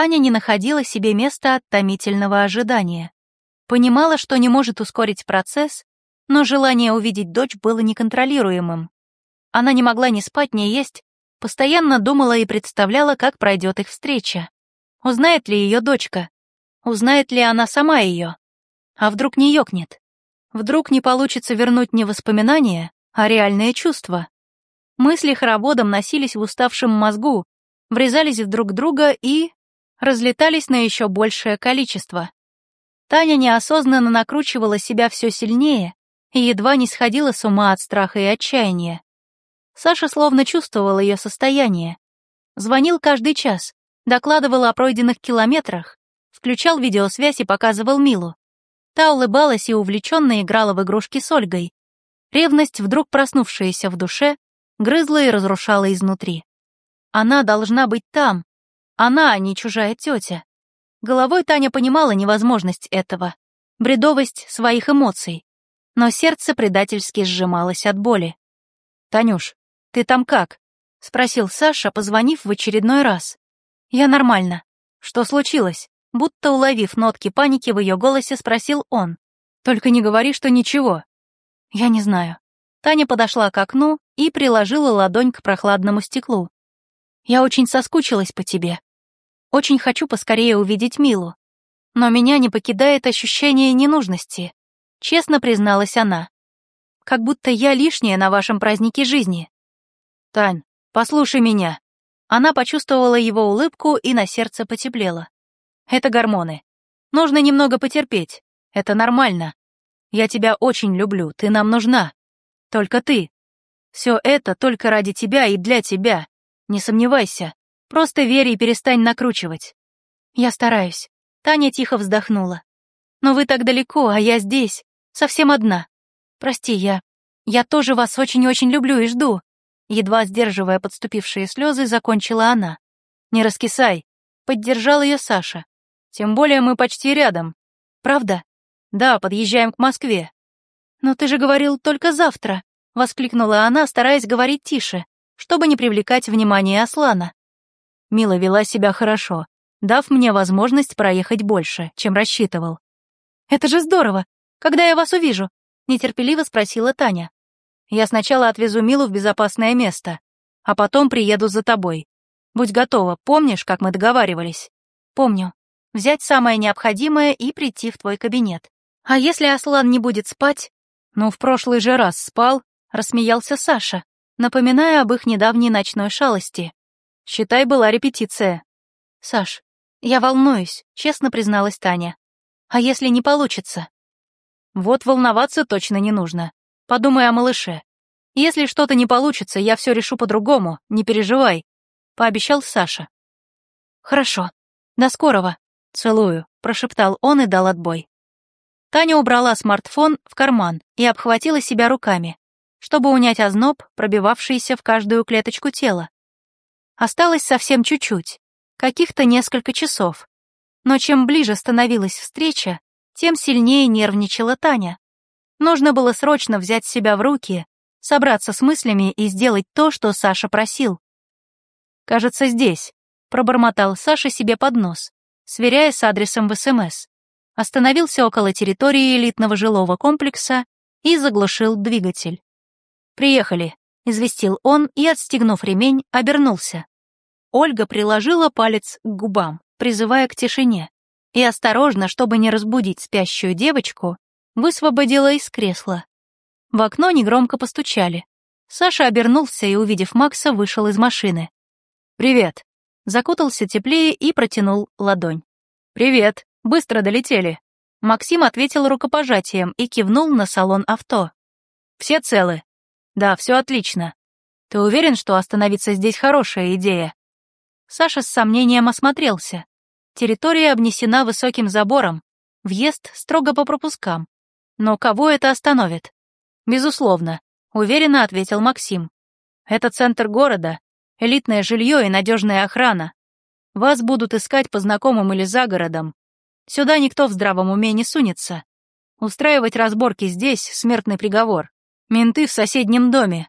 Таня не находила себе места от томительного ожидания. Понимала, что не может ускорить процесс, но желание увидеть дочь было неконтролируемым. Она не могла ни спать, ни есть, постоянно думала и представляла, как пройдет их встреча. Узнает ли ее дочка? Узнает ли она сама ее? А вдруг не ёкнет? Вдруг не получится вернуть не воспоминания, а реальные чувства? Мысли хороводом носились в уставшем мозгу, врезались в друг друга и... разлетались на еще большее количество. Таня неосознанно накручивала себя все сильнее и едва не сходила с ума от страха и отчаяния. Саша словно чувствовал ее состояние. Звонил каждый час, докладывал о пройденных километрах, включал видеосвязь и показывал Милу. Та улыбалась и увлеченно играла в игрушки с Ольгой. Ревность, вдруг проснувшаяся в душе, грызла и разрушала изнутри. Она должна быть там. Она, а не чужая тетя. Головой Таня понимала невозможность этого, бредовость своих эмоций, но сердце предательски сжималось от боли. «Танюш, ты там как?» — спросил Саша, позвонив в очередной раз. «Я нормально. Что случилось?» Будто уловив нотки паники в ее голосе, спросил он. «Только не говори, что ничего». «Я не знаю». Таня подошла к окну и приложила ладонь к прохладному стеклу. «Я очень соскучилась по тебе. Очень хочу поскорее увидеть Милу. Но меня не покидает ощущение ненужности», — честно призналась она. «Как будто я лишняя на вашем празднике жизни». «Тань, послушай меня». Она почувствовала его улыбку и на сердце потеплело. Это гормоны. Нужно немного потерпеть. Это нормально. Я тебя очень люблю, ты нам нужна. Только ты. Все это только ради тебя и для тебя. Не сомневайся. Просто верь и перестань накручивать. Я стараюсь. Таня тихо вздохнула. Но вы так далеко, а я здесь, совсем одна. Прости, я... Я тоже вас очень-очень люблю и жду. Едва сдерживая подступившие слезы, закончила она. Не раскисай. Поддержал ее Саша. Тем более мы почти рядом. Правда? Да, подъезжаем к Москве. Но ты же говорил только завтра, воскликнула она, стараясь говорить тише, чтобы не привлекать внимание Аслана. Мила вела себя хорошо, дав мне возможность проехать больше, чем рассчитывал. Это же здорово. Когда я вас увижу? нетерпеливо спросила Таня. Я сначала отвезу Милу в безопасное место, а потом приеду за тобой. Будь готова, помнишь, как мы договаривались? Помню взять самое необходимое и прийти в твой кабинет. А если Аслан не будет спать? Ну, в прошлый же раз спал, рассмеялся Саша, напоминая об их недавней ночной шалости. Считай, была репетиция. Саш, я волнуюсь, честно призналась Таня. А если не получится? Вот волноваться точно не нужно. Подумай о малыше. Если что-то не получится, я все решу по-другому, не переживай, пообещал Саша. Хорошо. До скорого. «Целую», — прошептал он и дал отбой. Таня убрала смартфон в карман и обхватила себя руками, чтобы унять озноб, пробивавшийся в каждую клеточку тела. Осталось совсем чуть-чуть, каких-то несколько часов. Но чем ближе становилась встреча, тем сильнее нервничала Таня. Нужно было срочно взять себя в руки, собраться с мыслями и сделать то, что Саша просил. «Кажется, здесь», — пробормотал Саша себе под нос сверяя с адресом в СМС. Остановился около территории элитного жилого комплекса и заглушил двигатель. «Приехали», — известил он и, отстегнув ремень, обернулся. Ольга приложила палец к губам, призывая к тишине, и осторожно, чтобы не разбудить спящую девочку, высвободила из кресла. В окно негромко постучали. Саша обернулся и, увидев Макса, вышел из машины. «Привет», закутался теплее и протянул ладонь. «Привет, быстро долетели». Максим ответил рукопожатием и кивнул на салон авто. «Все целы?» «Да, все отлично. Ты уверен, что остановиться здесь хорошая идея?» Саша с сомнением осмотрелся. Территория обнесена высоким забором, въезд строго по пропускам. Но кого это остановит? Безусловно, уверенно ответил Максим. Это центр города, элитное жилье и надежная охрана. Вас будут искать по знакомым или за городом. Сюда никто в здравом уме не сунется. Устраивать разборки здесь — смертный приговор. Менты в соседнем доме.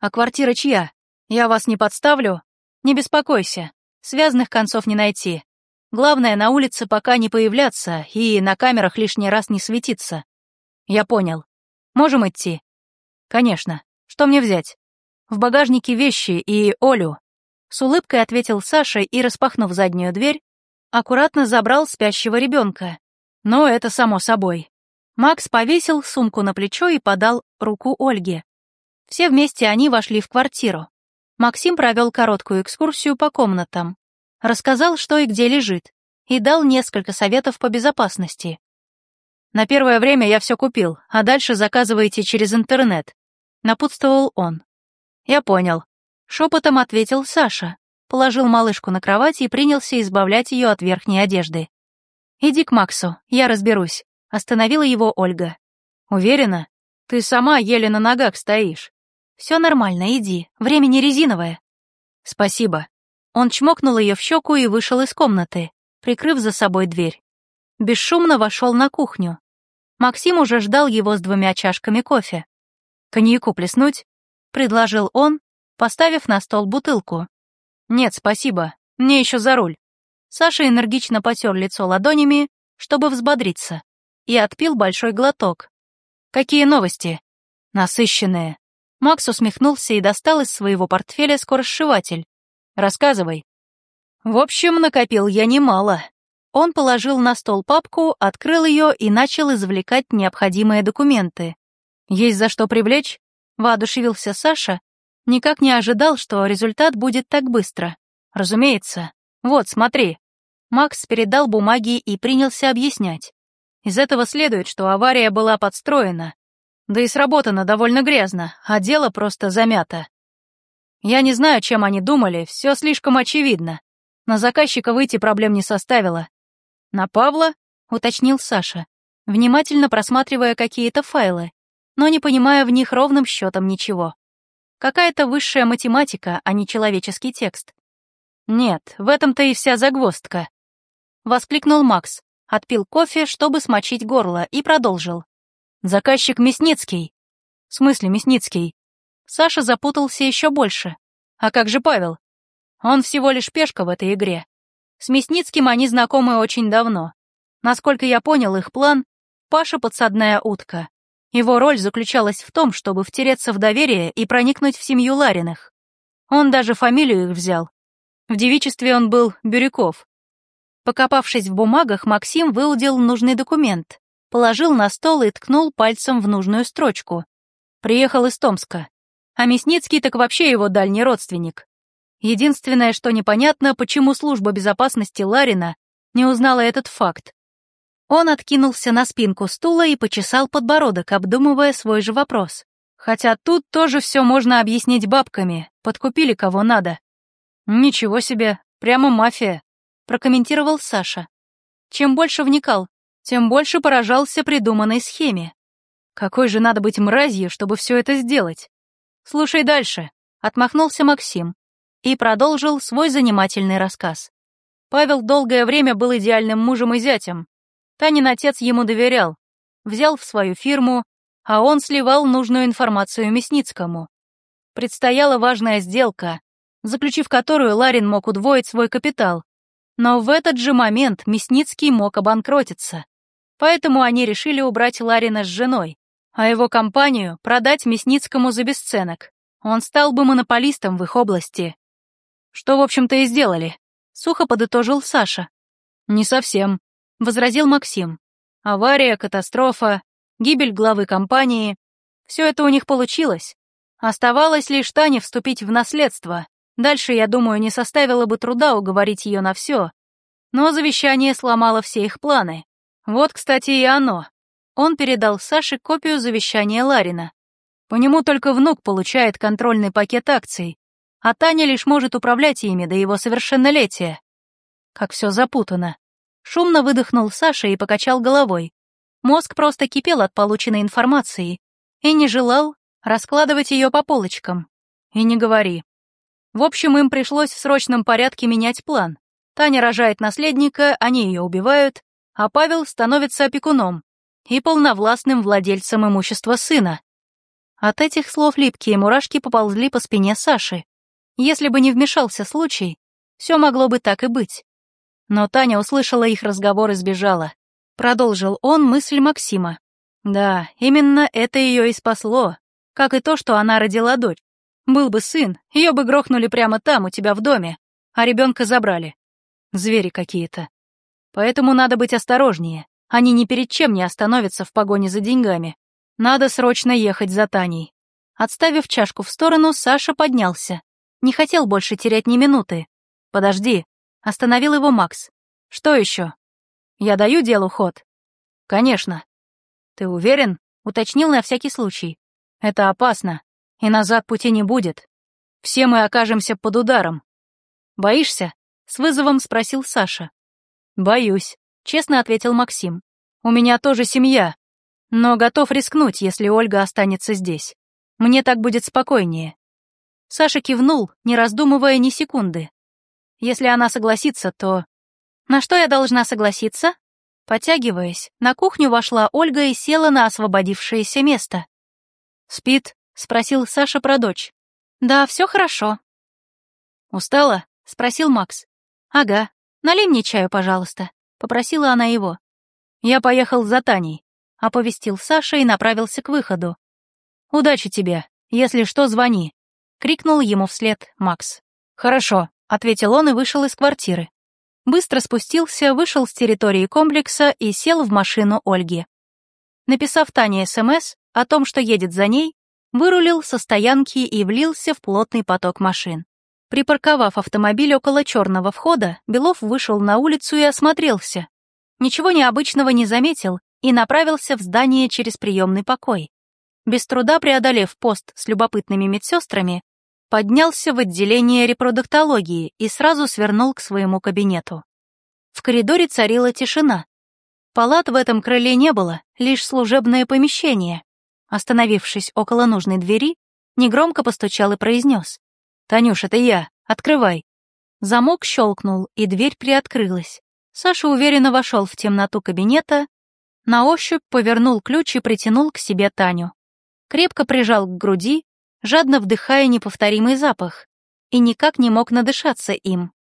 А квартира чья? Я вас не подставлю? Не беспокойся, связанных концов не найти. Главное, на улице пока не появляться и на камерах лишний раз не светиться. Я понял. Можем идти? Конечно. Что мне взять? В багажнике вещи и Олю. С улыбкой ответил Саша и, распахнув заднюю дверь, аккуратно забрал спящего ребенка. Но это само собой. Макс повесил сумку на плечо и подал руку Ольге. Все вместе они вошли в квартиру. Максим провел короткую экскурсию по комнатам, рассказал, что и где лежит, и дал несколько советов по безопасности. «На первое время я все купил, а дальше заказывайте через интернет», — напутствовал он. «Я понял», — шепотом ответил Саша, положил малышку на кровать и принялся избавлять ее от верхней одежды. «Иди к Максу, я разберусь», Остановила его Ольга. «Уверена? Ты сама еле на ногах стоишь. Все нормально, иди, время не резиновое». «Спасибо». Он чмокнул ее в щеку и вышел из комнаты, прикрыв за собой дверь. Бесшумно вошел на кухню. Максим уже ждал его с двумя чашками кофе. «Коньяку плеснуть?» — предложил он, поставив на стол бутылку. «Нет, спасибо, мне еще за руль». Саша энергично потер лицо ладонями, чтобы взбодриться и отпил большой глоток. «Какие новости?» «Насыщенные». Макс усмехнулся и достал из своего портфеля скоросшиватель. «Рассказывай». «В общем, накопил я немало». Он положил на стол папку, открыл ее и начал извлекать необходимые документы. «Есть за что привлечь?» — воодушевился Саша. Никак не ожидал, что результат будет так быстро. «Разумеется. Вот, смотри». Макс передал бумаги и принялся объяснять. Из этого следует, что авария была подстроена. Да и сработана довольно грязно, а дело просто замято. Я не знаю, чем они думали, все слишком очевидно. На заказчика выйти проблем не составило. На Павла, уточнил Саша, внимательно просматривая какие-то файлы, но не понимая в них ровным счетом ничего. Какая-то высшая математика, а не человеческий текст. Нет, в этом-то и вся загвоздка. Воскликнул Макс, отпил кофе, чтобы смочить горло, и продолжил. «Заказчик Мясницкий». «В смысле Мясницкий?» Саша запутался еще больше. «А как же Павел?» «Он всего лишь пешка в этой игре. С Мясницким они знакомы очень давно. Насколько я понял их план, Паша — подсадная утка. Его роль заключалась в том, чтобы втереться в доверие и проникнуть в семью Лариных. Он даже фамилию их взял. В девичестве он был Бирюков, Покопавшись в бумагах, Максим выудил нужный документ, положил на стол и ткнул пальцем в нужную строчку. Приехал из Томска. А Мясницкий так вообще его дальний родственник. Единственное, что непонятно, почему служба безопасности Ларина не узнала этот факт. Он откинулся на спинку стула и почесал подбородок, обдумывая свой же вопрос. Хотя тут тоже все можно объяснить бабками, подкупили кого надо. Ничего себе, прямо мафия прокомментировал Саша. Чем больше вникал, тем больше поражался придуманной схеме. Какой же надо быть мразью, чтобы все это сделать? Слушай дальше, отмахнулся Максим и продолжил свой занимательный рассказ. Павел долгое время был идеальным мужем и зятем. Танин отец ему доверял, взял в свою фирму, а он сливал нужную информацию Мясницкому. Предстояла важная сделка, заключив которую Ларин мог удвоить свой капитал, но в этот же момент Мясницкий мог обанкротиться. Поэтому они решили убрать Ларина с женой, а его компанию продать Мясницкому за бесценок. Он стал бы монополистом в их области. Что, в общем-то, и сделали. Сухо подытожил Саша. «Не совсем», — возразил Максим. «Авария, катастрофа, гибель главы компании — все это у них получилось. Оставалось лишь Тане вступить в наследство, Дальше, я думаю, не составило бы труда уговорить ее на все. Но завещание сломало все их планы. Вот, кстати, и оно. Он передал Саше копию завещания Ларина. По нему только внук получает контрольный пакет акций, а Таня лишь может управлять ими до его совершеннолетия. Как все запутано. Шумно выдохнул Саша и покачал головой. Мозг просто кипел от полученной информации и не желал раскладывать ее по полочкам. И не говори. В общем, им пришлось в срочном порядке менять план. Таня рожает наследника, они ее убивают, а Павел становится опекуном и полновластным владельцем имущества сына. От этих слов липкие мурашки поползли по спине Саши. Если бы не вмешался случай, все могло бы так и быть. Но Таня услышала их разговор и сбежала. Продолжил он мысль Максима. Да, именно это ее и спасло, как и то, что она родила дочь. Был бы сын, ее бы грохнули прямо там, у тебя в доме, а ребенка забрали. Звери какие-то. Поэтому надо быть осторожнее. Они ни перед чем не остановятся в погоне за деньгами. Надо срочно ехать за Таней. Отставив чашку в сторону, Саша поднялся. Не хотел больше терять ни минуты. «Подожди», — остановил его Макс. «Что еще?» «Я даю делу ход?» «Конечно». «Ты уверен?» — уточнил на всякий случай. «Это опасно, и назад пути не будет. Все мы окажемся под ударом». «Боишься?» — с вызовом спросил Саша. «Боюсь», — честно ответил Максим. «У меня тоже семья, но готов рискнуть, если Ольга останется здесь. Мне так будет спокойнее». Саша кивнул, не раздумывая ни секунды. Если она согласится, то... На что я должна согласиться? Потягиваясь, на кухню вошла Ольга и села на освободившееся место. «Спит?» — спросил Саша про дочь. «Да, все хорошо». «Устала?» — спросил Макс. «Ага. Налей мне чаю, пожалуйста», — попросила она его. «Я поехал за Таней», — оповестил Саша и направился к выходу. «Удачи тебе. Если что, звони», — крикнул ему вслед Макс. «Хорошо», — ответил он и вышел из квартиры. Быстро спустился, вышел с территории комплекса и сел в машину Ольги. Написав Тане СМС о том, что едет за ней, вырулил со стоянки и влился в плотный поток машин. Припарковав автомобиль около черного входа, Белов вышел на улицу и осмотрелся. Ничего необычного не заметил и направился в здание через приемный покой. Без труда преодолев пост с любопытными медсестрами, поднялся в отделение репродуктологии и сразу свернул к своему кабинету. В коридоре царила тишина. Палат в этом крыле не было, лишь служебное помещение. Остановившись около нужной двери, негромко постучал и произнес. «Танюш, это я. Открывай». Замок щелкнул, и дверь приоткрылась. Саша уверенно вошел в темноту кабинета, на ощупь повернул ключ и притянул к себе Таню. Крепко прижал к груди, жадно вдыхая неповторимый запах, и никак не мог надышаться им.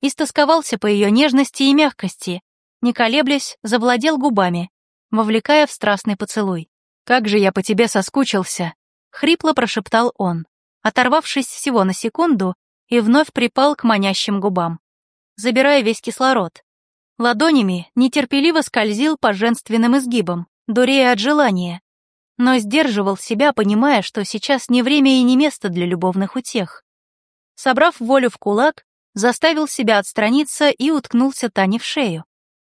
Истосковался по ее нежности и мягкости, не колеблясь, завладел губами, вовлекая в страстный поцелуй. «Как же я по тебе соскучился!» — хрипло прошептал он оторвавшись всего на секунду, и вновь припал к манящим губам, забирая весь кислород. Ладонями нетерпеливо скользил по женственным изгибам, дурея от желания, но сдерживал себя, понимая, что сейчас не время и не место для любовных утех. Собрав волю в кулак, заставил себя отстраниться и уткнулся Тане в шею.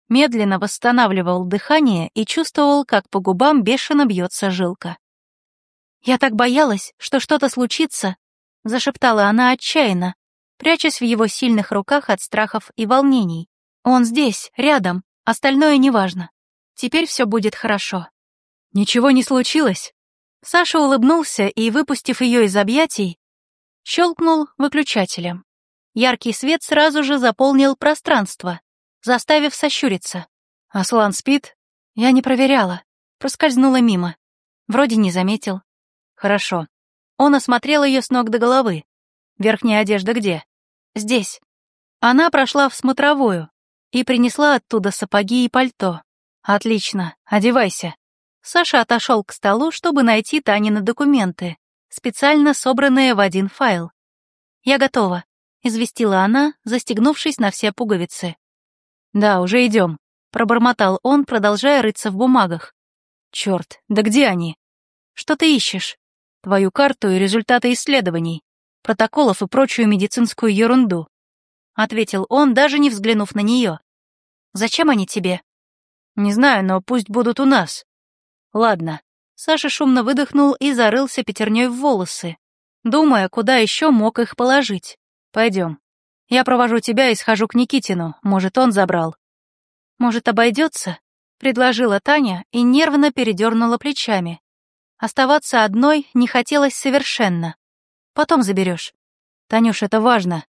Медленно восстанавливал дыхание и чувствовал, как по губам бешено бьется жилка. «Я так боялась, что что-то случится», — зашептала она отчаянно, прячась в его сильных руках от страхов и волнений. «Он здесь, рядом, остальное неважно. Теперь все будет хорошо». «Ничего не случилось?» Саша улыбнулся и, выпустив ее из объятий, щелкнул выключателем. Яркий свет сразу же заполнил пространство, заставив сощуриться. «Аслан спит?» Я не проверяла. Проскользнула мимо. Вроде не заметил. Хорошо. Он осмотрел ее с ног до головы. Верхняя одежда где? Здесь. Она прошла в смотровую и принесла оттуда сапоги и пальто. Отлично, одевайся. Саша отошел к столу, чтобы найти Танины документы, специально собранные в один файл. «Я готова», — известила она, застегнувшись на все пуговицы. «Да, уже идем», — пробормотал он, продолжая рыться в бумагах. «Черт, да где они?» «Что ты ищешь?» Твою карту и результаты исследований, протоколов и прочую медицинскую ерунду», — ответил он, даже не взглянув на нее. «Зачем они тебе?» «Не знаю, но пусть будут у нас». «Ладно». Саша шумно выдохнул и зарылся пятерней в волосы, думая, куда еще мог их положить. «Пойдем. Я провожу тебя и схожу к Никитину, может, он забрал». «Может, обойдется?» — предложила Таня и нервно передернула плечами, Оставаться одной не хотелось совершенно. Потом заберешь. Танюш, это важно.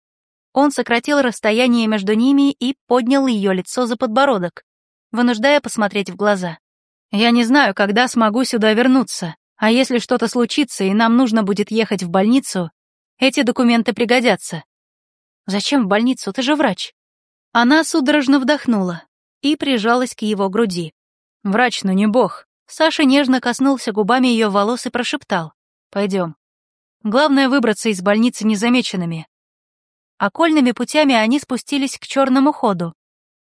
Он сократил расстояние между ними и поднял ее лицо за подбородок, вынуждая посмотреть в глаза. Я не знаю, когда смогу сюда вернуться, а если что-то случится и нам нужно будет ехать в больницу, эти документы пригодятся. Зачем в больницу? Ты же врач. Она судорожно вдохнула и прижалась к его груди. «Врач, ну не бог!» Саша нежно коснулся губами ее волос и прошептал. «Пойдем. Главное выбраться из больницы незамеченными». Окольными путями они спустились к черному ходу.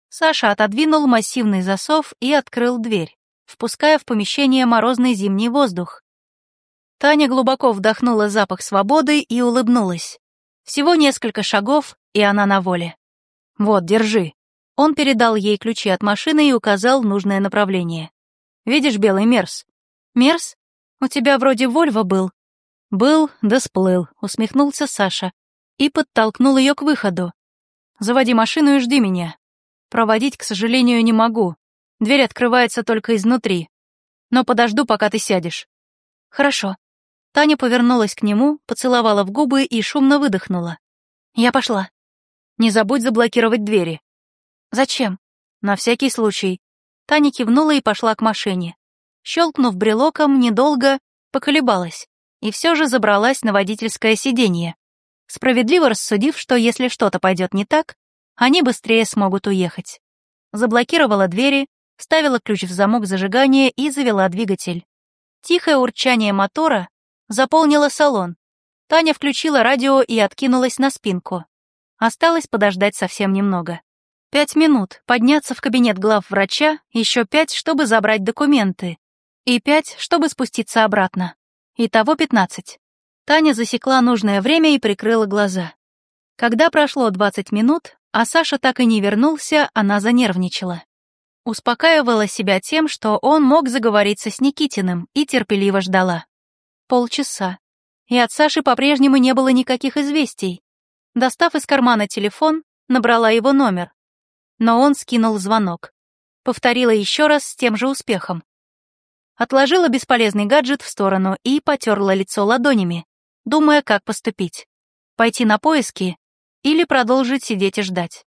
Саша отодвинул массивный засов и открыл дверь, впуская в помещение морозный зимний воздух. Таня глубоко вдохнула запах свободы и улыбнулась. Всего несколько шагов, и она на воле. «Вот, держи». Он передал ей ключи от машины и указал нужное направление. «Видишь белый Мерс?» «Мерс? У тебя вроде Вольво был». «Был, да сплыл», — усмехнулся Саша и подтолкнул ее к выходу. «Заводи машину и жди меня. Проводить, к сожалению, не могу. Дверь открывается только изнутри. Но подожду, пока ты сядешь». «Хорошо». Таня повернулась к нему, поцеловала в губы и шумно выдохнула. «Я пошла». Не забудь заблокировать двери». «Зачем?» «На всякий случай». Таня кивнула и пошла к машине. Щелкнув брелоком, недолго поколебалась и все же забралась на водительское сиденье, справедливо рассудив, что если что-то пойдет не так, они быстрее смогут уехать. Заблокировала двери, вставила ключ в замок зажигания и завела двигатель. Тихое урчание мотора заполнило салон. Таня включила радио и откинулась на спинку. Осталось подождать совсем немного. Пять минут, подняться в кабинет глав врача, еще пять, чтобы забрать документы, и пять, чтобы спуститься обратно. Итого пятнадцать. Таня засекла нужное время и прикрыла глаза. Когда прошло двадцать минут, а Саша так и не вернулся, она занервничала. Успокаивала себя тем, что он мог заговориться с Никитиным, и терпеливо ждала. Полчаса. И от Саши по-прежнему не было никаких известий, Достав из кармана телефон, набрала его номер. Но он скинул звонок. Повторила еще раз с тем же успехом. Отложила бесполезный гаджет в сторону и потерла лицо ладонями, думая, как поступить. Пойти на поиски или продолжить сидеть и ждать.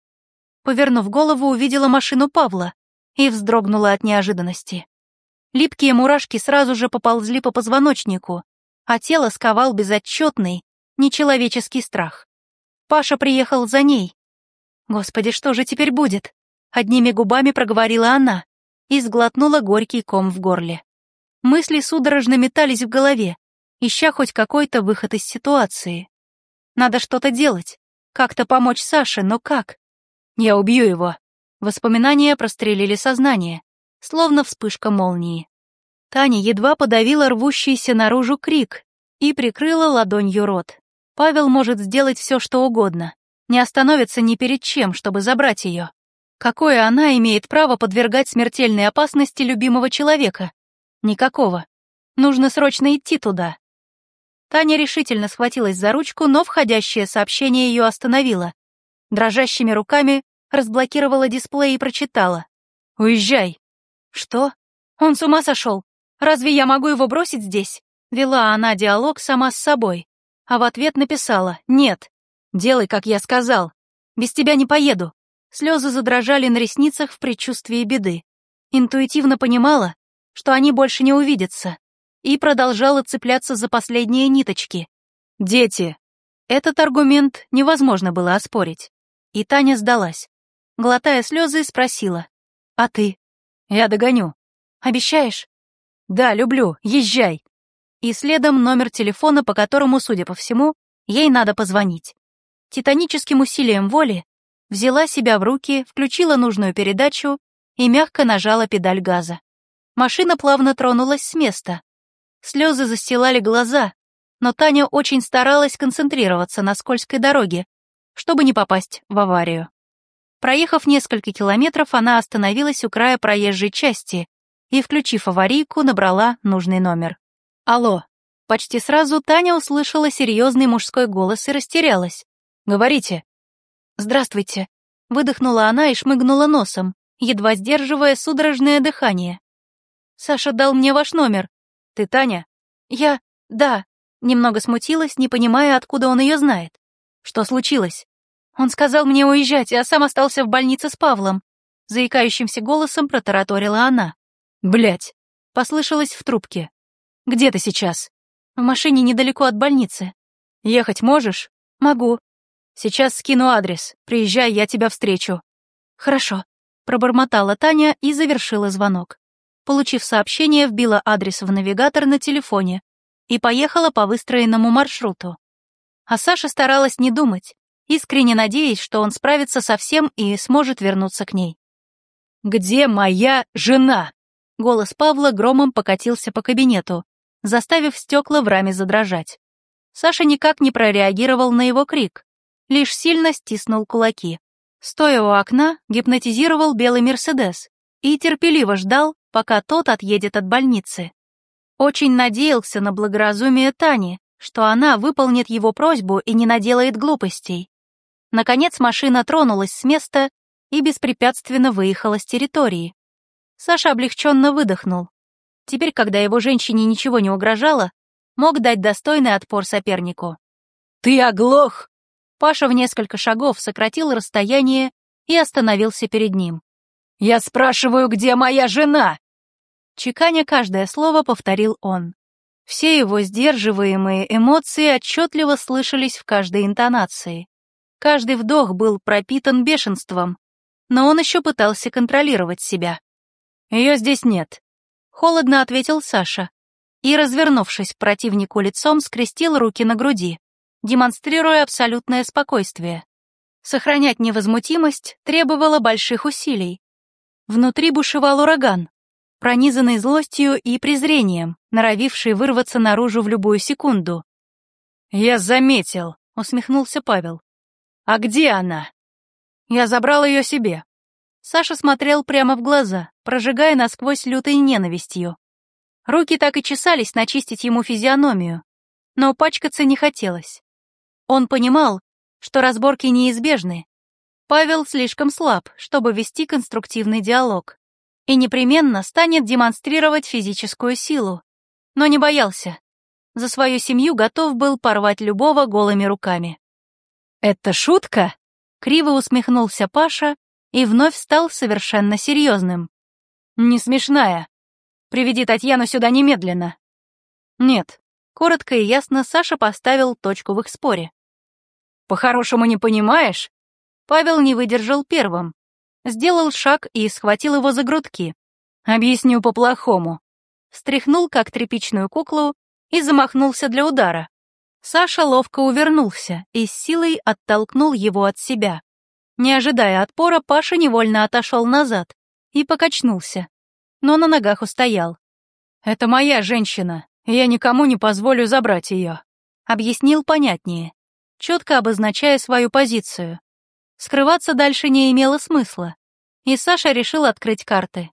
Повернув голову, увидела машину Павла и вздрогнула от неожиданности. Липкие мурашки сразу же поползли по позвоночнику, а тело сковал безотчетный, нечеловеческий страх. Паша приехал за ней. Господи, что же теперь будет? Одними губами проговорила она и сглотнула горький ком в горле. Мысли судорожно метались в голове, ища хоть какой-то выход из ситуации. Надо что-то делать, как-то помочь Саше, но как? Я убью его. Воспоминания прострелили сознание, словно вспышка молнии. Таня едва подавила рвущийся наружу крик и прикрыла ладонью рот. Павел может сделать все, что угодно, не остановится ни перед чем, чтобы забрать ее. Какое она имеет право подвергать смертельной опасности любимого человека? Никакого. Нужно срочно идти туда. Таня решительно схватилась за ручку, но входящее сообщение ее остановило. Дрожащими руками разблокировала дисплей и прочитала. «Уезжай». «Что? Он с ума сошел? Разве я могу его бросить здесь?» Вела она диалог сама с собой а в ответ написала «Нет, делай, как я сказал. Без тебя не поеду». Слезы задрожали на ресницах в предчувствии беды. Интуитивно понимала, что они больше не увидятся, и продолжала цепляться за последние ниточки. «Дети!» Этот аргумент невозможно было оспорить. И Таня сдалась. Глотая слезы, спросила. «А ты?» «Я догоню». «Обещаешь?» «Да, люблю. Езжай» и следом номер телефона, по которому, судя по всему, ей надо позвонить. Титаническим усилием воли взяла себя в руки, включила нужную передачу и мягко нажала педаль газа. Машина плавно тронулась с места. Слезы застилали глаза, но Таня очень старалась концентрироваться на скользкой дороге, чтобы не попасть в аварию. Проехав несколько километров, она остановилась у края проезжей части и, включив аварийку, набрала нужный номер. «Алло». Почти сразу Таня услышала серьезный мужской голос и растерялась. «Говорите». «Здравствуйте», — выдохнула она и шмыгнула носом, едва сдерживая судорожное дыхание. «Саша дал мне ваш номер. Ты Таня?» «Я... да». Немного смутилась, не понимая, откуда он ее знает. «Что случилось?» Он сказал мне уезжать, а сам остался в больнице с Павлом. Заикающимся голосом протараторила она. Блять, послышалось в трубке. Где ты сейчас? В машине недалеко от больницы. Ехать можешь? Могу. Сейчас скину адрес. Приезжай, я тебя встречу. Хорошо, пробормотала Таня и завершила звонок. Получив сообщение, вбила адрес в навигатор на телефоне и поехала по выстроенному маршруту. А Саша старалась не думать, искренне надеясь, что он справится со всем и сможет вернуться к ней. «Где моя жена?» Голос Павла громом покатился по кабинету, заставив стекла в раме задрожать. Саша никак не прореагировал на его крик, лишь сильно стиснул кулаки. Стоя у окна, гипнотизировал белый «Мерседес» и терпеливо ждал, пока тот отъедет от больницы. Очень надеялся на благоразумие Тани, что она выполнит его просьбу и не наделает глупостей. Наконец машина тронулась с места и беспрепятственно выехала с территории. Саша облегченно выдохнул. Теперь, когда его женщине ничего не угрожало, мог дать достойный отпор сопернику. «Ты оглох!» Паша в несколько шагов сократил расстояние и остановился перед ним. «Я спрашиваю, где моя жена?» Чеканя каждое слово, повторил он. Все его сдерживаемые эмоции отчетливо слышались в каждой интонации. Каждый вдох был пропитан бешенством, но он еще пытался контролировать себя. «Ее здесь нет», — холодно ответил Саша и, развернувшись к противнику лицом, скрестил руки на груди, демонстрируя абсолютное спокойствие. Сохранять невозмутимость требовало больших усилий. Внутри бушевал ураган, пронизанный злостью и презрением, норовивший вырваться наружу в любую секунду. «Я заметил», — усмехнулся Павел. «А где она?» «Я забрал ее себе», Саша смотрел прямо в глаза, прожигая насквозь лютой ненавистью. Руки так и чесались начистить ему физиономию, но пачкаться не хотелось. Он понимал, что разборки неизбежны. Павел слишком слаб, чтобы вести конструктивный диалог, и непременно станет демонстрировать физическую силу. Но не боялся. За свою семью готов был порвать любого голыми руками. «Это шутка?» — криво усмехнулся Паша и вновь стал совершенно серьезным. «Не смешная. Приведи Татьяну сюда немедленно». «Нет», — коротко и ясно Саша поставил точку в их споре. «По-хорошему не понимаешь?» Павел не выдержал первым. Сделал шаг и схватил его за грудки. «Объясню по-плохому». Встряхнул, как тряпичную куклу, и замахнулся для удара. Саша ловко увернулся и с силой оттолкнул его от себя. Не ожидая отпора, Паша невольно отошел назад и покачнулся, но на ногах устоял. «Это моя женщина, и я никому не позволю забрать ее», объяснил понятнее, четко обозначая свою позицию. Скрываться дальше не имело смысла, и Саша решил открыть карты.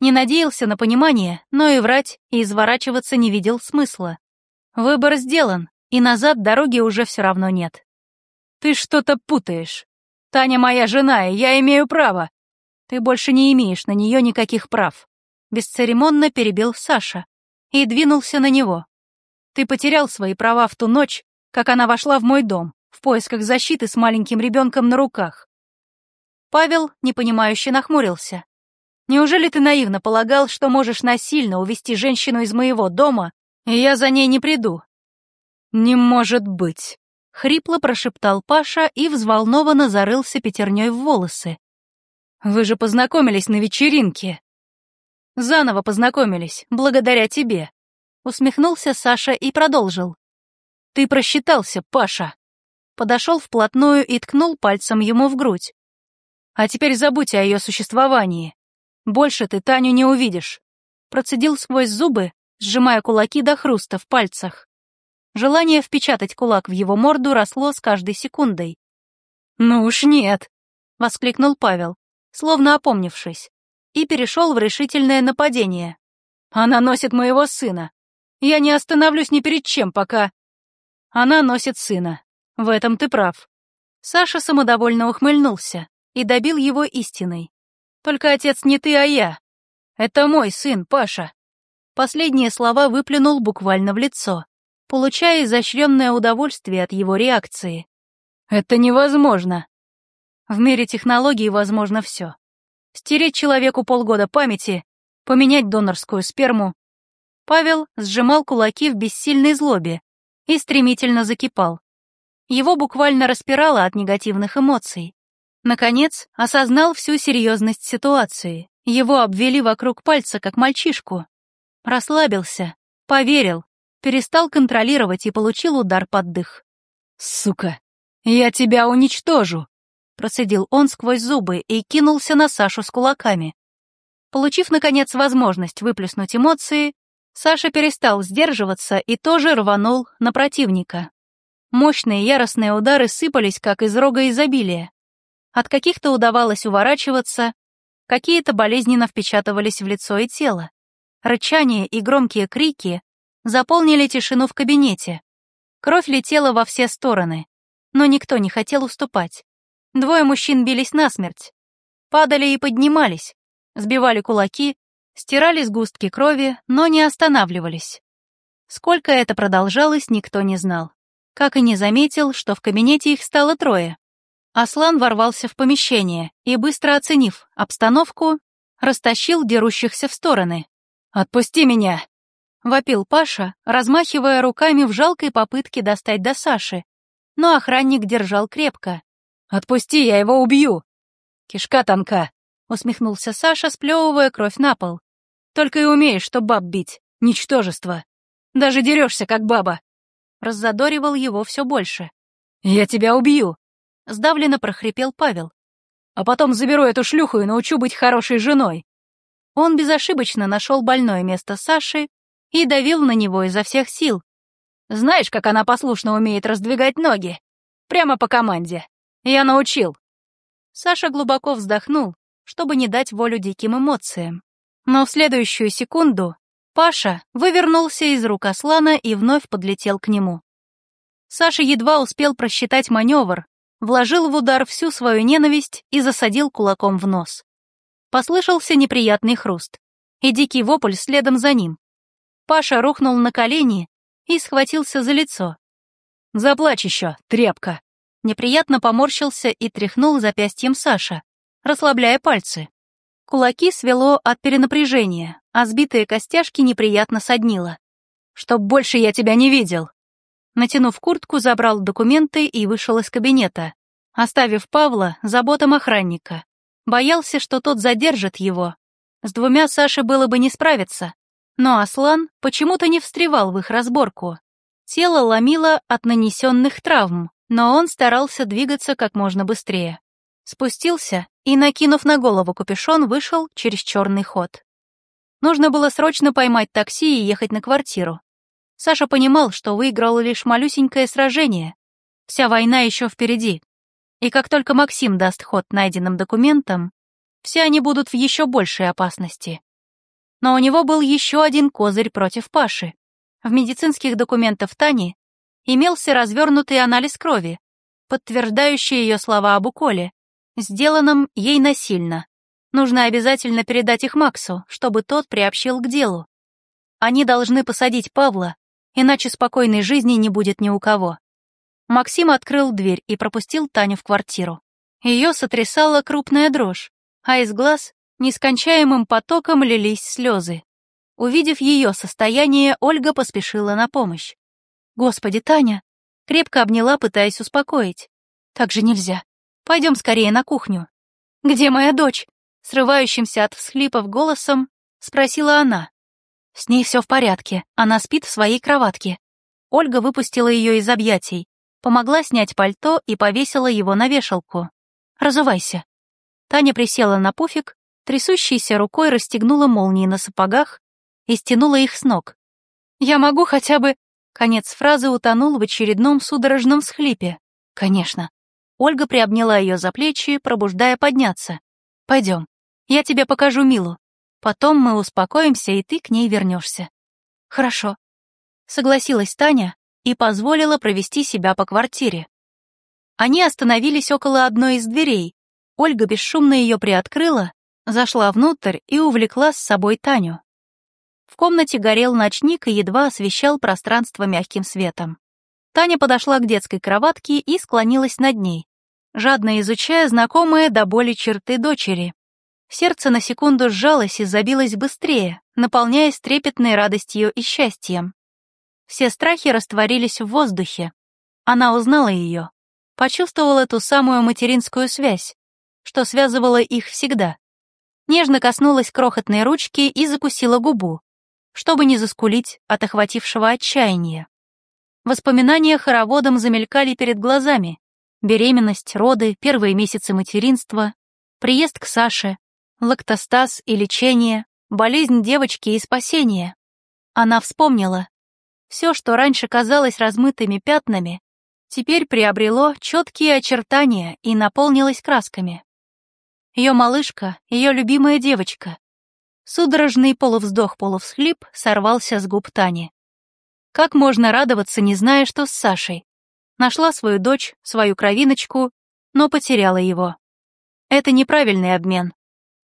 Не надеялся на понимание, но и врать, и изворачиваться не видел смысла. Выбор сделан, и назад дороги уже все равно нет. «Ты что-то путаешь», Таня моя жена, и я имею право. Ты больше не имеешь на нее никаких прав. Бесцеремонно перебил Саша и двинулся на него. Ты потерял свои права в ту ночь, как она вошла в мой дом, в поисках защиты с маленьким ребенком на руках. Павел, непонимающе, нахмурился. Неужели ты наивно полагал, что можешь насильно увести женщину из моего дома, и я за ней не приду? Не может быть. Хрипло прошептал Паша и взволнованно зарылся пятерней в волосы. «Вы же познакомились на вечеринке!» «Заново познакомились, благодаря тебе», — усмехнулся Саша и продолжил. «Ты просчитался, Паша!» Подошел вплотную и ткнул пальцем ему в грудь. «А теперь забудь о ее существовании. Больше ты Таню не увидишь», — процедил сквозь зубы, сжимая кулаки до хруста в пальцах. Желание впечатать кулак в его морду росло с каждой секундой. «Ну уж нет!» — воскликнул Павел, словно опомнившись, и перешел в решительное нападение. «Она носит моего сына. Я не остановлюсь ни перед чем, пока...» «Она носит сына. В этом ты прав». Саша самодовольно ухмыльнулся и добил его истиной. «Только отец не ты, а я. Это мой сын, Паша». Последние слова выплюнул буквально в лицо получая изощренное удовольствие от его реакции. «Это невозможно!» В мире технологий возможно все. Стереть человеку полгода памяти, поменять донорскую сперму. Павел сжимал кулаки в бессильной злобе и стремительно закипал. Его буквально распирало от негативных эмоций. Наконец, осознал всю серьезность ситуации. Его обвели вокруг пальца, как мальчишку. Расслабился, поверил, перестал контролировать и получил удар под дых. «Сука, я тебя уничтожу!» Процедил он сквозь зубы и кинулся на Сашу с кулаками. Получив, наконец, возможность выплеснуть эмоции, Саша перестал сдерживаться и тоже рванул на противника. Мощные яростные удары сыпались, как из рога изобилия. От каких-то удавалось уворачиваться, какие-то болезненно впечатывались в лицо и тело. Рычание и громкие крики заполнили тишину в кабинете. Кровь летела во все стороны, но никто не хотел уступать. Двое мужчин бились насмерть. Падали и поднимались, сбивали кулаки, стирали сгустки крови, но не останавливались. Сколько это продолжалось, никто не знал. Как и не заметил, что в кабинете их стало трое. Аслан ворвался в помещение и, быстро оценив обстановку, растащил дерущихся в стороны. «Отпусти меня!» — вопил Паша, размахивая руками в жалкой попытке достать до Саши. Но охранник держал крепко. «Отпусти, я его убью!» «Кишка тонка!» — усмехнулся Саша, сплевывая кровь на пол. «Только и умеешь, что баб бить. Ничтожество. Даже дерешься, как баба!» Раззадоривал его все больше. «Я тебя убью!» — сдавленно прохрипел Павел. «А потом заберу эту шлюху и научу быть хорошей женой!» Он безошибочно нашел больное место Саши и давил на него изо всех сил. «Знаешь, как она послушно умеет раздвигать ноги? Прямо по команде!» Я научил!» Саша глубоко вздохнул, чтобы не дать волю диким эмоциям. Но в следующую секунду Паша вывернулся из рук Аслана и вновь подлетел к нему. Саша едва успел просчитать маневр, вложил в удар всю свою ненависть и засадил кулаком в нос. Послышался неприятный хруст, и дикий вопль следом за ним. Паша рухнул на колени и схватился за лицо. «Заплачь еще, тряпка!» Неприятно поморщился и тряхнул запястьем Саша, расслабляя пальцы. Кулаки свело от перенапряжения, а сбитые костяшки неприятно соднило. «Чтоб больше я тебя не видел!» Натянув куртку, забрал документы и вышел из кабинета, оставив Павла заботам охранника. Боялся, что тот задержит его. С двумя Саше было бы не справиться. Но Аслан почему-то не встревал в их разборку. Тело ломило от нанесенных травм, но он старался двигаться как можно быстрее. Спустился и, накинув на голову капюшон, вышел через черный ход. Нужно было срочно поймать такси и ехать на квартиру. Саша понимал, что выиграл лишь малюсенькое сражение. Вся война еще впереди. И как только Максим даст ход найденным документам, все они будут в еще большей опасности. Но у него был еще один козырь против Паши. В медицинских документах Тани имелся развернутый анализ крови, подтверждающий ее слова об уколе, сделанном ей насильно. Нужно обязательно передать их Максу, чтобы тот приобщил к делу. Они должны посадить Павла, иначе спокойной жизни не будет ни у кого. Максим открыл дверь и пропустил Таню в квартиру. Ее сотрясала крупная дрожь, а из глаз нескончаемым потоком лились слезы. Увидев ее состояние, Ольга поспешила на помощь. «Господи, Таня!» Крепко обняла, пытаясь успокоить. «Так же нельзя. Пойдем скорее на кухню». «Где моя дочь?» Срывающимся от всхлипов голосом спросила она. С ней все в порядке, она спит в своей кроватке. Ольга выпустила ее из объятий, помогла снять пальто и повесила его на вешалку. «Разувайся». Таня присела на пуфик, трясущейся рукой расстегнула молнии на сапогах и стянула их с ног. «Я могу хотя бы...» Конец фразы утонул в очередном судорожном всхлипе. Конечно. Ольга приобняла ее за плечи, пробуждая подняться. «Пойдем, я тебе покажу Милу. Потом мы успокоимся, и ты к ней вернешься». «Хорошо», — согласилась Таня и позволила провести себя по квартире. Они остановились около одной из дверей. Ольга бесшумно ее приоткрыла, зашла внутрь и увлекла с собой Таню. В комнате горел ночник и едва освещал пространство мягким светом. Таня подошла к детской кроватке и склонилась над ней, жадно изучая знакомые до боли черты дочери. Сердце на секунду сжалось и забилось быстрее, наполняясь трепетной радостью и счастьем. Все страхи растворились в воздухе. Она узнала ее, почувствовала ту самую материнскую связь, что связывало их всегда. Нежно коснулась крохотной ручки и закусила губу, чтобы не заскулить от охватившего отчаяния. Воспоминания хороводом замелькали перед глазами. Беременность, роды, первые месяцы материнства, приезд к Саше, лактостаз и лечение, болезнь девочки и спасение. Она вспомнила. Все, что раньше казалось размытыми пятнами, теперь приобрело четкие очертания и наполнилось красками. Ее малышка, ее любимая девочка. Судорожный полувздох-полувсхлип сорвался с губ Тани. Как можно радоваться, не зная, что с Сашей? Нашла свою дочь, свою кровиночку, но потеряла его. Это неправильный обмен.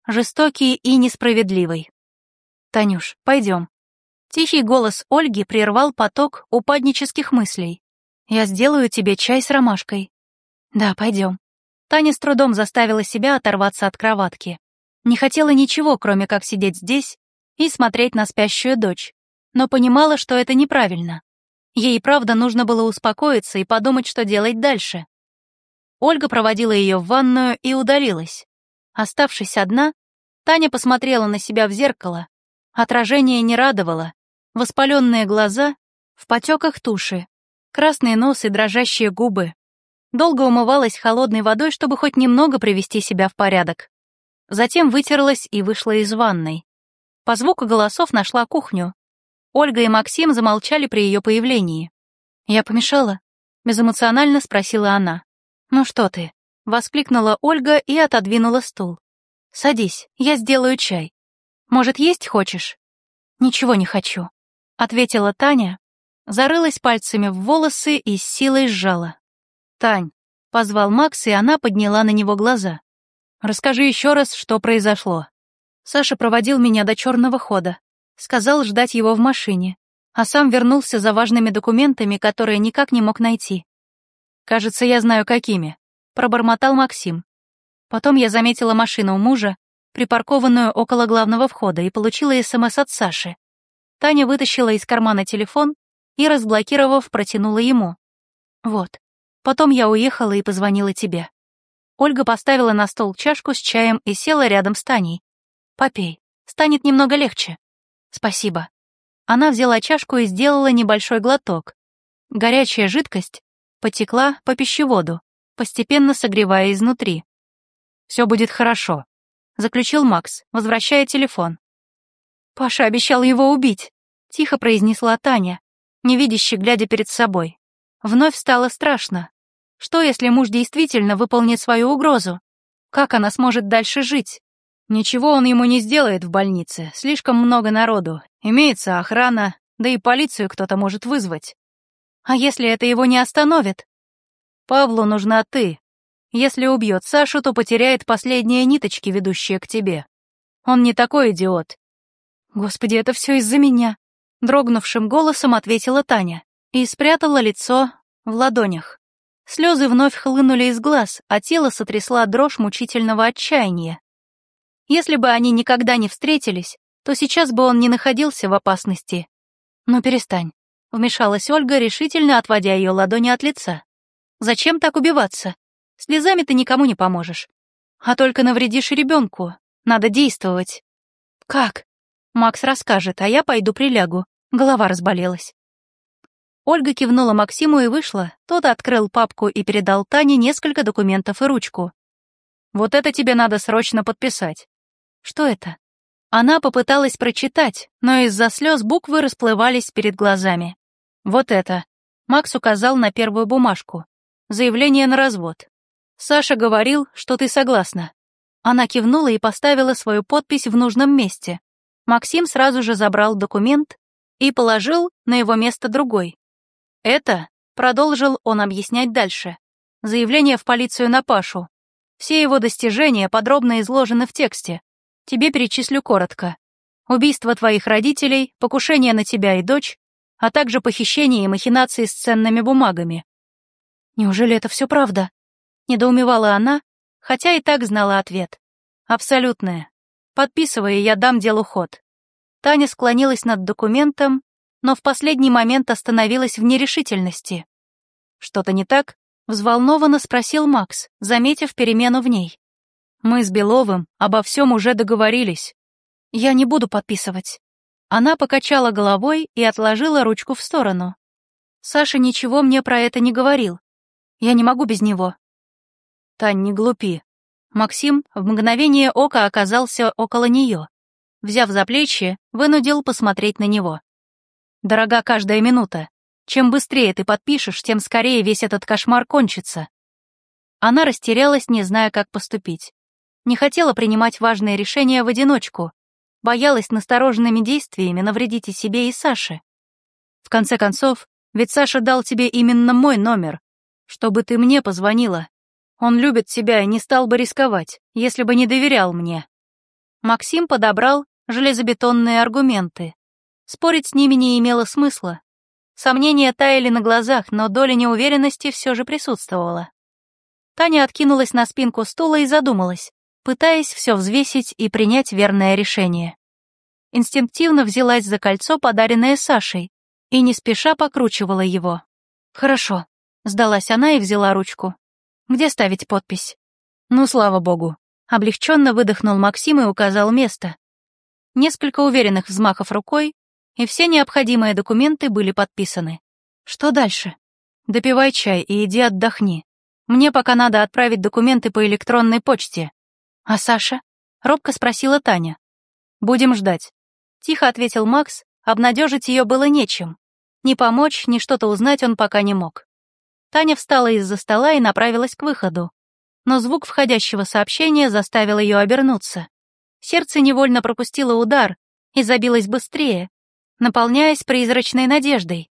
Жестокий и несправедливый. «Танюш, пойдем». Тихий голос Ольги прервал поток упаднических мыслей. «Я сделаю тебе чай с ромашкой». «Да, пойдем». Таня с трудом заставила себя оторваться от кроватки. Не хотела ничего, кроме как сидеть здесь и смотреть на спящую дочь, но понимала, что это неправильно. Ей правда нужно было успокоиться и подумать, что делать дальше. Ольга проводила ее в ванную и удалилась. Оставшись одна, Таня посмотрела на себя в зеркало. Отражение не радовало. Воспаленные глаза, в потеках туши, красный нос и дрожащие губы. Долго умывалась холодной водой, чтобы хоть немного привести себя в порядок. Затем вытерлась и вышла из ванной. По звуку голосов нашла кухню. Ольга и Максим замолчали при ее появлении. «Я помешала?» — безэмоционально спросила она. «Ну что ты?» — воскликнула Ольга и отодвинула стул. «Садись, я сделаю чай. Может, есть хочешь?» «Ничего не хочу», — ответила Таня, зарылась пальцами в волосы и с силой сжала. «Тань», — позвал Макс, и она подняла на него глаза. «Расскажи еще раз, что произошло». Саша проводил меня до черного хода, сказал ждать его в машине, а сам вернулся за важными документами, которые никак не мог найти. «Кажется, я знаю, какими», — пробормотал Максим. Потом я заметила машину у мужа, припаркованную около главного входа, и получила СМС от Саши. Таня вытащила из кармана телефон и, разблокировав, протянула ему. «Вот, Потом я уехала и позвонила тебе. Ольга поставила на стол чашку с чаем и села рядом с Таней. «Попей, станет немного легче». «Спасибо». Она взяла чашку и сделала небольшой глоток. Горячая жидкость потекла по пищеводу, постепенно согревая изнутри. «Все будет хорошо», — заключил Макс, возвращая телефон. «Паша обещал его убить», — тихо произнесла Таня, невидяще глядя перед собой. Вновь стало страшно. Что, если муж действительно выполнит свою угрозу? Как она сможет дальше жить? Ничего он ему не сделает в больнице, слишком много народу. Имеется охрана, да и полицию кто-то может вызвать. А если это его не остановит? Павлу нужна ты. Если убьет Сашу, то потеряет последние ниточки, ведущие к тебе. Он не такой идиот. Господи, это все из-за меня. Дрогнувшим голосом ответила Таня и спрятала лицо в ладонях. Слезы вновь хлынули из глаз, а тело сотрясла дрожь мучительного отчаяния. Если бы они никогда не встретились, то сейчас бы он не находился в опасности. «Ну перестань», — вмешалась Ольга, решительно отводя ее ладони от лица. «Зачем так убиваться? Слезами ты никому не поможешь. А только навредишь ребенку. Надо действовать». «Как?» Макс расскажет, а я пойду прилягу. Голова разболелась. Ольга кивнула Максиму и вышла. Тот открыл папку и передал Тане несколько документов и ручку. «Вот это тебе надо срочно подписать». «Что это?» Она попыталась прочитать, но из-за слез буквы расплывались перед глазами. «Вот это». Макс указал на первую бумажку. «Заявление на развод». «Саша говорил, что ты согласна». Она кивнула и поставила свою подпись в нужном месте. Максим сразу же забрал документ и положил на его место другой. Это, продолжил он объяснять дальше, заявление в полицию на Пашу. Все его достижения подробно изложены в тексте. Тебе перечислю коротко. Убийство твоих родителей, покушение на тебя и дочь, а также похищение и махинации с ценными бумагами. Неужели это все правда? Недоумевала она, хотя и так знала ответ. Абсолютное. Подписывая, я дам делу ход. Таня склонилась над документом, но в последний момент остановилась в нерешительности. «Что-то не так?» — взволнованно спросил Макс, заметив перемену в ней. Мы с Беловым обо всем уже договорились. Я не буду подписывать. Она покачала головой и отложила ручку в сторону. Саша ничего мне про это не говорил. Я не могу без него. Тань, не глупи. Максим в мгновение ока оказался около нее. Взяв за плечи, вынудил посмотреть на него. Дорога каждая минута. Чем быстрее ты подпишешь, тем скорее весь этот кошмар кончится. Она растерялась, не зная, как поступить. Не хотела принимать важные решения в одиночку. Боялась настороженными действиями навредить и себе, и Саше. В конце концов, ведь Саша дал тебе именно мой номер, чтобы ты мне позвонила. Он любит тебя и не стал бы рисковать, если бы не доверял мне. Максим подобрал железобетонные аргументы. Спорить с ними не имело смысла. Сомнения таяли на глазах, но доля неуверенности все же присутствовала. Таня откинулась на спинку стула и задумалась, пытаясь все взвесить и принять верное решение. Инстинктивно взялась за кольцо, подаренное Сашей, и не спеша покручивала его. «Хорошо», — сдалась она и взяла ручку. «Где ставить подпись?» «Ну, слава богу». Облегченно выдохнул Максим и указал место. Несколько уверенных взмахов рукой, и все необходимые документы были подписаны. Что дальше? Допивай чай и иди отдохни. Мне пока надо отправить документы по электронной почте. А Саша? Робко спросила Таня. Будем ждать. Тихо ответил Макс, обнадежить ее было нечем. Ни помочь, ни что-то узнать он пока не мог. Таня встала из-за стола и направилась к выходу. Но звук входящего сообщения заставил ее обернуться. Сердце невольно пропустило удар и забилось быстрее, наполняясь призрачной надеждой.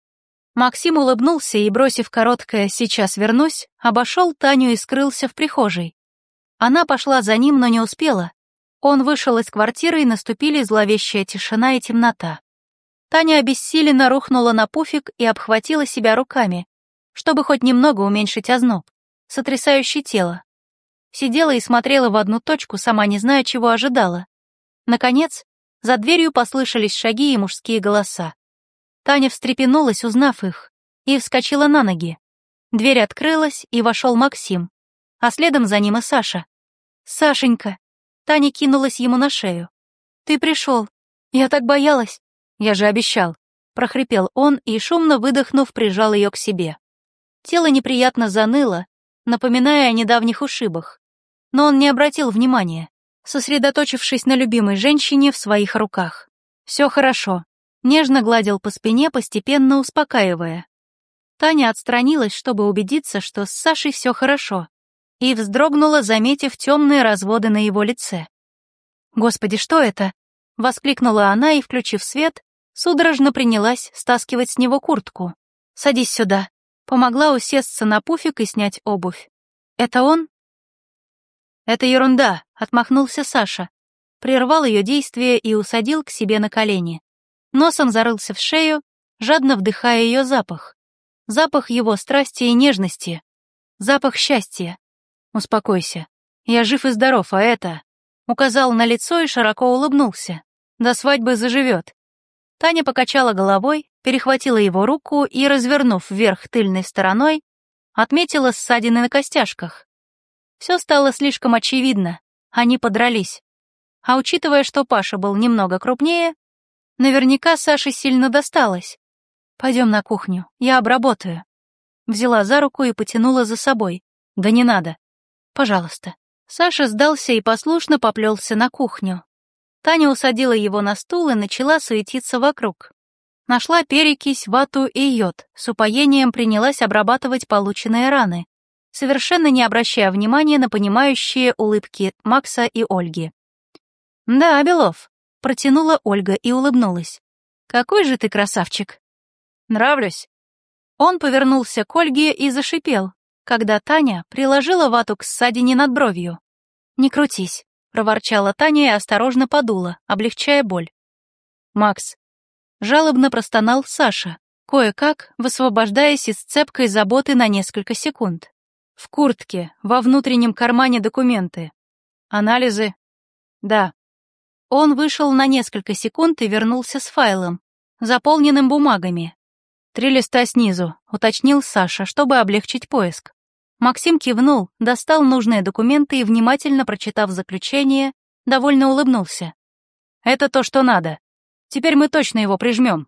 Максим улыбнулся и, бросив короткое «сейчас вернусь», обошел Таню и скрылся в прихожей. Она пошла за ним, но не успела. Он вышел из квартиры, и наступили зловещая тишина и темнота. Таня обессиленно рухнула на пуфик и обхватила себя руками, чтобы хоть немного уменьшить озноб, сотрясающий тело. Сидела и смотрела в одну точку, сама не зная, чего ожидала. Наконец, за дверью послышались шаги и мужские голоса. Таня встрепенулась, узнав их, и вскочила на ноги. Дверь открылась, и вошел Максим, а следом за ним и Саша. «Сашенька!» Таня кинулась ему на шею. «Ты пришел. Я так боялась!» «Я же обещал!» прохрипел он и, шумно выдохнув, прижал ее к себе. Тело неприятно заныло, напоминая о недавних ушибах. Но он не обратил внимания, сосредоточившись на любимой женщине в своих руках. «Все хорошо, нежно гладил по спине, постепенно успокаивая. Таня отстранилась, чтобы убедиться, что с Сашей все хорошо, и вздрогнула, заметив темные разводы на его лице. «Господи, что это?» — воскликнула она и, включив свет, судорожно принялась стаскивать с него куртку. «Садись сюда», — помогла усесться на пуфик и снять обувь. «Это он?» «Это ерунда», — отмахнулся Саша, прервал ее действие и усадил к себе на колени. Носом зарылся в шею, жадно вдыхая ее запах. Запах его страсти и нежности. Запах счастья. Успокойся. Я жив и здоров, а это... Указал на лицо и широко улыбнулся. До свадьбы заживет. Таня покачала головой, перехватила его руку и, развернув вверх тыльной стороной, отметила ссадины на костяшках. Все стало слишком очевидно. Они подрались. А учитывая, что Паша был немного крупнее, Наверняка Саше сильно досталось. Пойдем на кухню, я обработаю. Взяла за руку и потянула за собой. Да не надо. Пожалуйста. Саша сдался и послушно поплелся на кухню. Таня усадила его на стул и начала суетиться вокруг. Нашла перекись, вату и йод, с упоением принялась обрабатывать полученные раны, совершенно не обращая внимания на понимающие улыбки Макса и Ольги. «Да, Белов, Протянула Ольга и улыбнулась. «Какой же ты красавчик!» «Нравлюсь!» Он повернулся к Ольге и зашипел, когда Таня приложила вату к ссадине над бровью. «Не крутись», — проворчала Таня и осторожно подула, облегчая боль. «Макс». Жалобно простонал Саша, кое-как высвобождаясь из цепкой заботы на несколько секунд. В куртке, во внутреннем кармане документы. Анализы? Да. Он вышел на несколько секунд и вернулся с файлом, заполненным бумагами. «Три листа снизу», — уточнил Саша, чтобы облегчить поиск. Максим кивнул, достал нужные документы и, внимательно прочитав заключение, довольно улыбнулся. «Это то, что надо. Теперь мы точно его прижмем».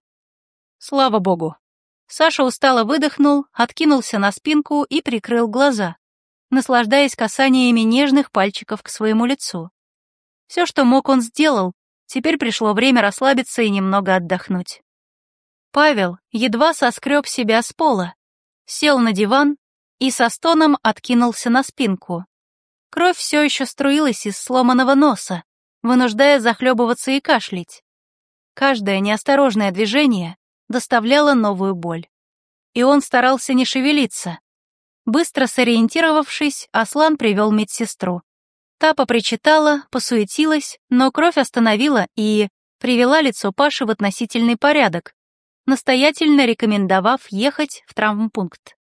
Слава богу. Саша устало выдохнул, откинулся на спинку и прикрыл глаза, наслаждаясь касаниями нежных пальчиков к своему лицу. Все, что мог, он сделал, теперь пришло время расслабиться и немного отдохнуть. Павел едва соскреб себя с пола, сел на диван и со стоном откинулся на спинку. Кровь все еще струилась из сломанного носа, вынуждая захлебываться и кашлять. Каждое неосторожное движение доставляло новую боль. И он старался не шевелиться. Быстро сориентировавшись, Аслан привел медсестру. Та попричитала, посуетилась, но кровь остановила и привела лицо Паши в относительный порядок, настоятельно рекомендовав ехать в травмпункт.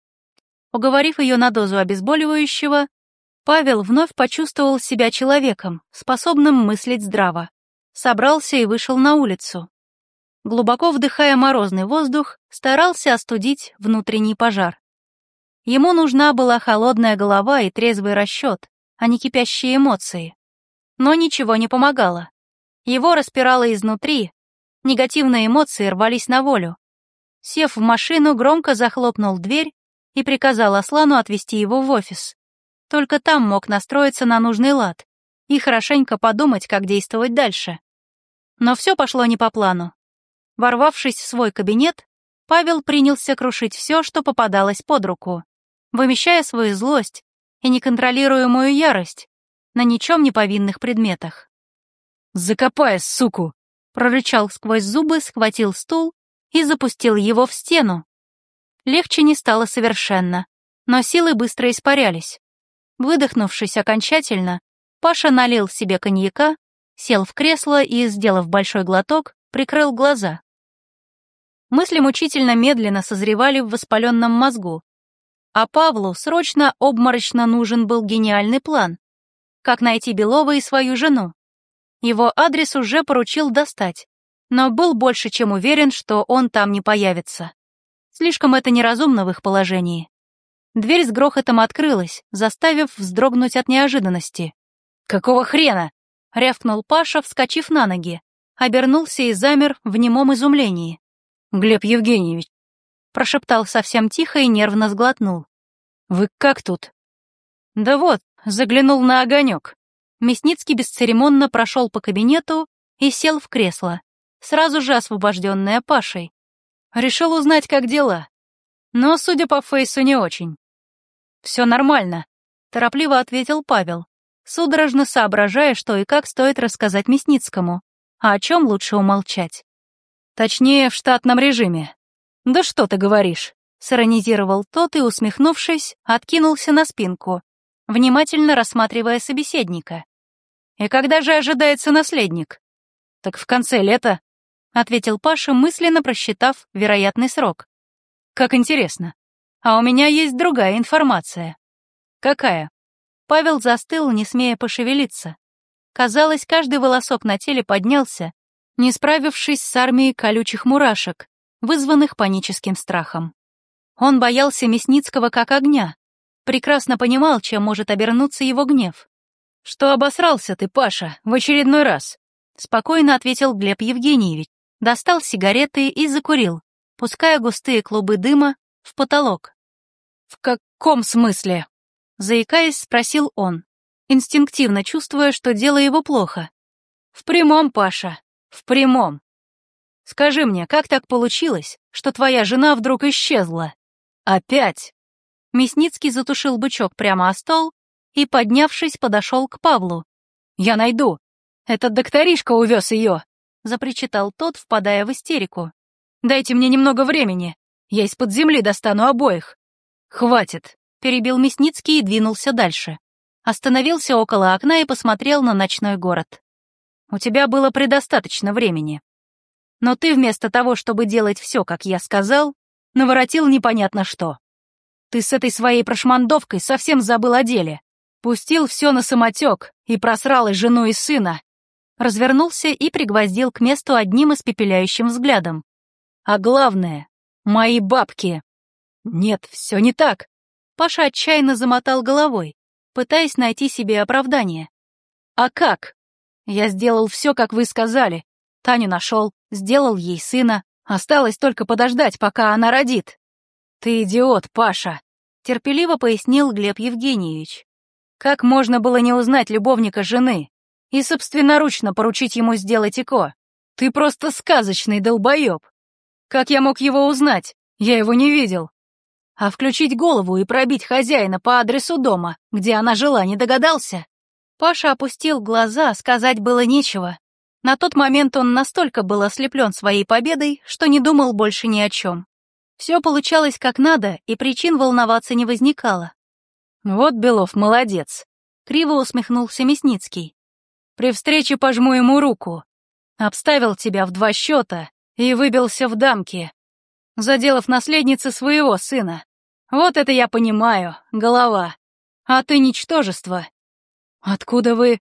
Уговорив ее на дозу обезболивающего, Павел вновь почувствовал себя человеком, способным мыслить здраво. Собрался и вышел на улицу. Глубоко вдыхая морозный воздух, старался остудить внутренний пожар. Ему нужна была холодная голова и трезвый расчет, а не кипящие эмоции. Но ничего не помогало. Его распирало изнутри, негативные эмоции рвались на волю. Сев в машину, громко захлопнул дверь и приказал Аслану отвезти его в офис. Только там мог настроиться на нужный лад и хорошенько подумать, как действовать дальше. Но все пошло не по плану. Ворвавшись в свой кабинет, Павел принялся крушить все, что попадалось под руку, вымещая свою злость и неконтролируемую ярость на ничем не повинных предметах. «Закопай, суку!» — прорычал сквозь зубы, схватил стул и запустил его в стену, Легче не стало совершенно, но силы быстро испарялись. Выдохнувшись окончательно, Паша налил себе коньяка, сел в кресло и, сделав большой глоток, прикрыл глаза. Мысли мучительно медленно созревали в воспаленном мозгу. А Павлу срочно обморочно нужен был гениальный план. Как найти Белова и свою жену. Его адрес уже поручил достать, но был больше чем уверен, что он там не появится. Слишком это неразумно в их положении. Дверь с грохотом открылась, заставив вздрогнуть от неожиданности. «Какого хрена?» — рявкнул Паша, вскочив на ноги. Обернулся и замер в немом изумлении. «Глеб Евгеньевич», — прошептал совсем тихо и нервно сглотнул. «Вы как тут?» «Да вот, заглянул на огонек». Мясницкий бесцеремонно прошел по кабинету и сел в кресло, сразу же освобожденное Пашей. Решил узнать, как дела. Но, судя по фейсу, не очень. «Все нормально», — торопливо ответил Павел, судорожно соображая, что и как стоит рассказать Мясницкому, а о чем лучше умолчать. Точнее, в штатном режиме. «Да что ты говоришь?» — сиронизировал тот и, усмехнувшись, откинулся на спинку, внимательно рассматривая собеседника. «И когда же ожидается наследник?» «Так в конце лета», ответил Паша, мысленно просчитав вероятный срок. Как интересно. А у меня есть другая информация. Какая? Павел застыл, не смея пошевелиться. Казалось, каждый волосок на теле поднялся, не справившись с армией колючих мурашек, вызванных паническим страхом. Он боялся Мясницкого как огня, прекрасно понимал, чем может обернуться его гнев. «Что обосрался ты, Паша, в очередной раз?» — спокойно ответил Глеб Евгеньевич достал сигареты и закурил, пуская густые клубы дыма в потолок. «В каком смысле?» Заикаясь, спросил он, инстинктивно чувствуя, что дело его плохо. «В прямом, Паша, в прямом. Скажи мне, как так получилось, что твоя жена вдруг исчезла? Опять?» Мясницкий затушил бычок прямо о стол и, поднявшись, подошел к Павлу. «Я найду. Этот докторишка увез ее запричитал тот, впадая в истерику. «Дайте мне немного времени. Я из-под земли достану обоих». «Хватит», — перебил Мясницкий и двинулся дальше. Остановился около окна и посмотрел на ночной город. «У тебя было предостаточно времени. Но ты вместо того, чтобы делать все, как я сказал, наворотил непонятно что. Ты с этой своей прошмандовкой совсем забыл о деле. Пустил все на самотек и просрал и жену, и сына, развернулся и пригвоздил к месту одним испепеляющим взглядом. А главное — мои бабки. Нет, все не так. Паша отчаянно замотал головой, пытаясь найти себе оправдание. «А как? Я сделал все, как вы сказали. Таню нашел, сделал ей сына. Осталось только подождать, пока она родит». «Ты идиот, Паша», — терпеливо пояснил Глеб Евгеньевич. «Как можно было не узнать любовника жены и собственноручно поручить ему сделать ИКО? Ты просто сказочный долбоеб. Как я мог его узнать? Я его не видел. А включить голову и пробить хозяина по адресу дома, где она жила, не догадался?» Паша опустил глаза, сказать было нечего. На тот момент он настолько был ослеплен своей победой, что не думал больше ни о чем. Все получалось как надо, и причин волноваться не возникало. «Вот, Белов, молодец!» — криво усмехнулся Мясницкий. «При встрече пожму ему руку. Обставил тебя в два счета и выбился в дамки, заделав наследницы своего сына. Вот это я понимаю, голова. А ты ничтожество. Откуда вы...»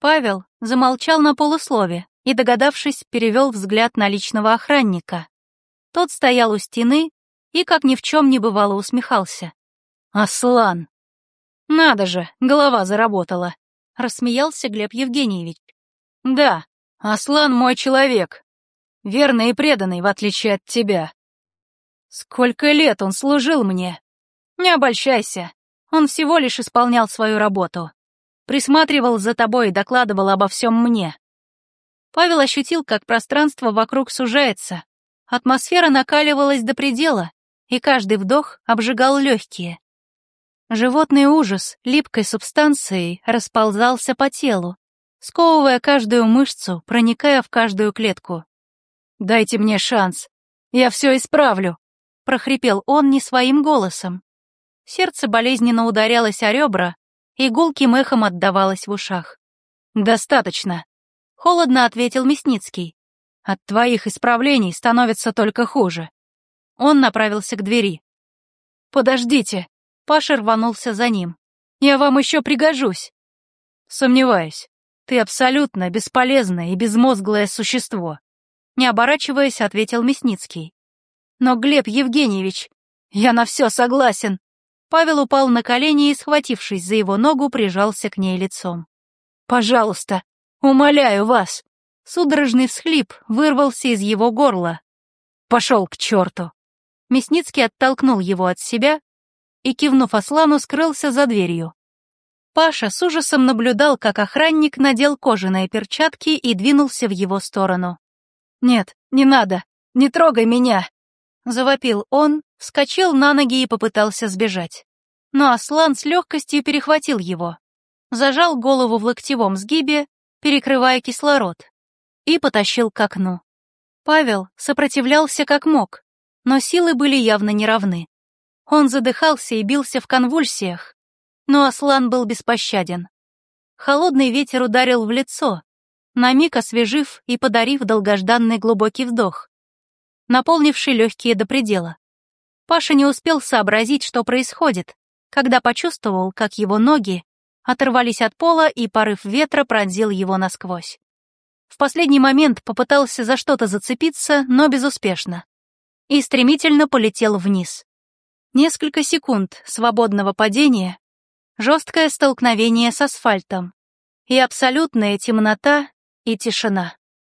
Павел замолчал на полуслове и, догадавшись, перевел взгляд на личного охранника. Тот стоял у стены и, как ни в чем не бывало, усмехался. «Аслан!» «Надо же, голова заработала!» — рассмеялся Глеб Евгеньевич. «Да, Аслан мой человек, верный и преданный, в отличие от тебя. Сколько лет он служил мне! Не обольщайся, он всего лишь исполнял свою работу. Присматривал за тобой и докладывал обо всем мне. Павел ощутил, как пространство вокруг сужается. Атмосфера накаливалась до предела, и каждый вдох обжигал легкие. Животный ужас липкой субстанцией расползался по телу, сковывая каждую мышцу, проникая в каждую клетку. «Дайте мне шанс, я все исправлю», — прохрипел он не своим голосом. Сердце болезненно ударялось о ребра, и гулким эхом отдавалось в ушах. «Достаточно», — холодно ответил Мясницкий. «От твоих исправлений становится только хуже». Он направился к двери. «Подождите», — Паша рванулся за ним. «Я вам еще пригожусь». «Сомневаюсь. Ты абсолютно бесполезное и безмозглое существо», — не оборачиваясь, ответил Мясницкий. Но, Глеб Евгеньевич, я на все согласен. Павел упал на колени и, схватившись за его ногу, прижался к ней лицом. «Пожалуйста, умоляю вас!» Судорожный всхлип вырвался из его горла. «Пошел к черту!» Мясницкий оттолкнул его от себя и, кивнув Аслану, скрылся за дверью. Паша с ужасом наблюдал, как охранник надел кожаные перчатки и двинулся в его сторону. «Нет, не надо, не трогай меня!» Завопил он, вскочил на ноги и попытался сбежать. Но Аслан с легкостью перехватил его, зажал голову в локтевом сгибе, перекрывая кислород, и потащил к окну. Павел сопротивлялся как мог, но силы были явно неравны. Он задыхался и бился в конвульсиях, но Аслан был беспощаден. Холодный ветер ударил в лицо, на миг освежив и подарив долгожданный глубокий вдох наполнивший легкие до предела. Паша не успел сообразить, что происходит, когда почувствовал, как его ноги оторвались от пола и порыв ветра пронзил его насквозь. В последний момент попытался за что-то зацепиться, но безуспешно. И стремительно полетел вниз. Несколько секунд свободного падения, жесткое столкновение с асфальтом и абсолютная темнота и тишина.